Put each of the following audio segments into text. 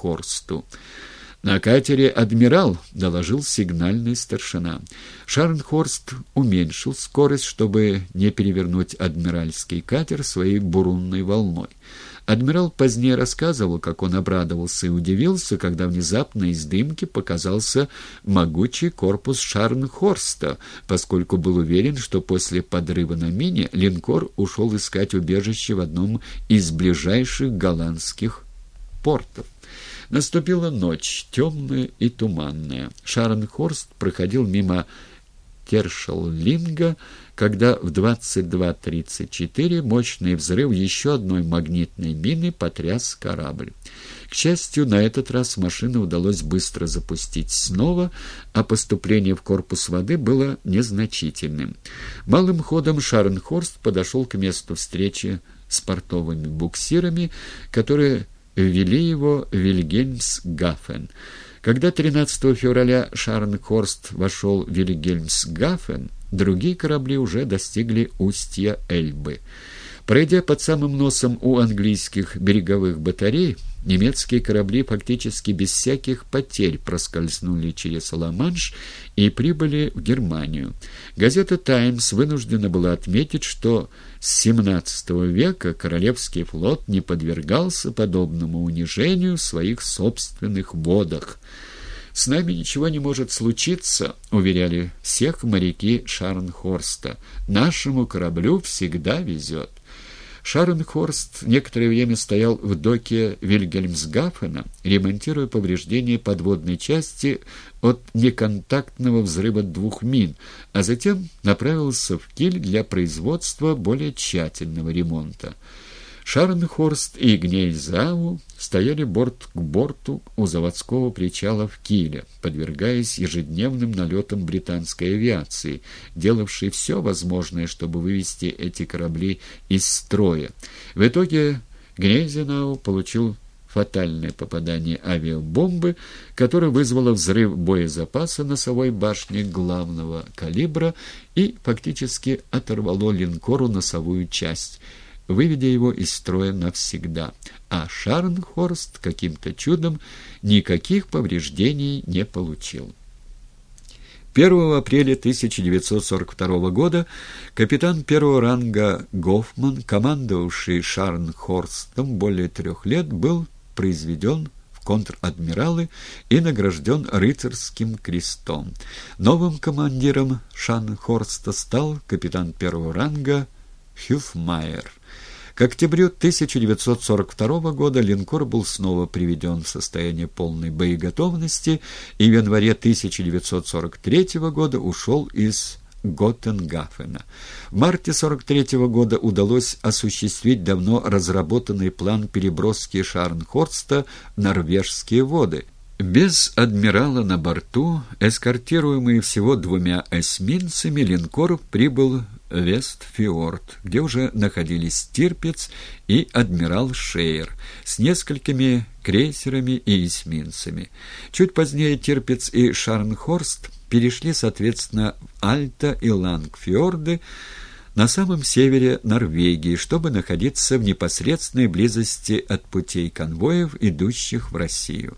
Шарнхорсту. «На катере «Адмирал», — доложил сигнальный старшина. Шарнхорст уменьшил скорость, чтобы не перевернуть адмиральский катер своей бурунной волной. Адмирал позднее рассказывал, как он обрадовался и удивился, когда внезапно из дымки показался могучий корпус Шарнхорста, поскольку был уверен, что после подрыва на мине линкор ушел искать убежище в одном из ближайших голландских портов. Наступила ночь, темная и туманная. Шарнхорст проходил мимо Тершеллинга, когда в 22.34 мощный взрыв еще одной магнитной мины потряс корабль. К счастью, на этот раз машину удалось быстро запустить снова, а поступление в корпус воды было незначительным. Малым ходом Шарнхорст подошел к месту встречи с портовыми буксирами, которые ввели его в Вильгельмсгафен. Когда 13 февраля Шарнхорст вошел в Вильгельмсгафен, другие корабли уже достигли устья Эльбы. Пройдя под самым носом у английских береговых батарей, немецкие корабли фактически без всяких потерь проскользнули через Ла-Манш и прибыли в Германию. Газета «Таймс» вынуждена была отметить, что с XVII века Королевский флот не подвергался подобному унижению в своих собственных водах. «С нами ничего не может случиться», — уверяли всех моряки Шарнхорста. «Нашему кораблю всегда везет». Шаренхорст некоторое время стоял в доке Вильгельмсгафена, ремонтируя повреждения подводной части от неконтактного взрыва двух мин, а затем направился в Киль для производства более тщательного ремонта. Шарнхорст и Гнейзау стояли борт к борту у заводского причала в Киле, подвергаясь ежедневным налетам британской авиации, делавшей все возможное, чтобы вывести эти корабли из строя. В итоге Гнейзенау получил фатальное попадание авиабомбы, которое вызвало взрыв боезапаса носовой башни главного калибра и фактически оторвало линкору носовую часть – выведя его из строя навсегда, а Шарнхорст каким-то чудом никаких повреждений не получил. 1 апреля 1942 года капитан первого ранга Гофман, командовавший Шарнхорстом более трех лет, был произведен в контр-адмиралы и награжден рыцарским крестом. Новым командиром Шарнхорста стал капитан первого ранга Хюфмайер. К октябрю 1942 года линкор был снова приведен в состояние полной боеготовности и в январе 1943 года ушел из Готтенгафена. В марте 1943 года удалось осуществить давно разработанный план переброски Шарнхорста в норвежские воды. Без адмирала на борту, эскортируемый всего двумя эсминцами, линкор прибыл Вестфиорд, где уже находились Тирпец и адмирал Шейер с несколькими крейсерами и эсминцами. Чуть позднее Тирпец и Шарнхорст перешли, соответственно, в Альта и Лангфьорды, на самом севере Норвегии, чтобы находиться в непосредственной близости от путей конвоев, идущих в Россию.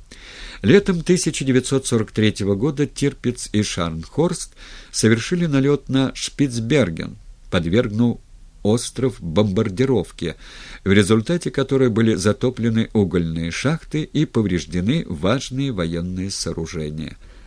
Летом 1943 года Тирпиц и Шарнхорст совершили налет на Шпицберген, подвергнув остров бомбардировке, в результате которой были затоплены угольные шахты и повреждены важные военные сооружения.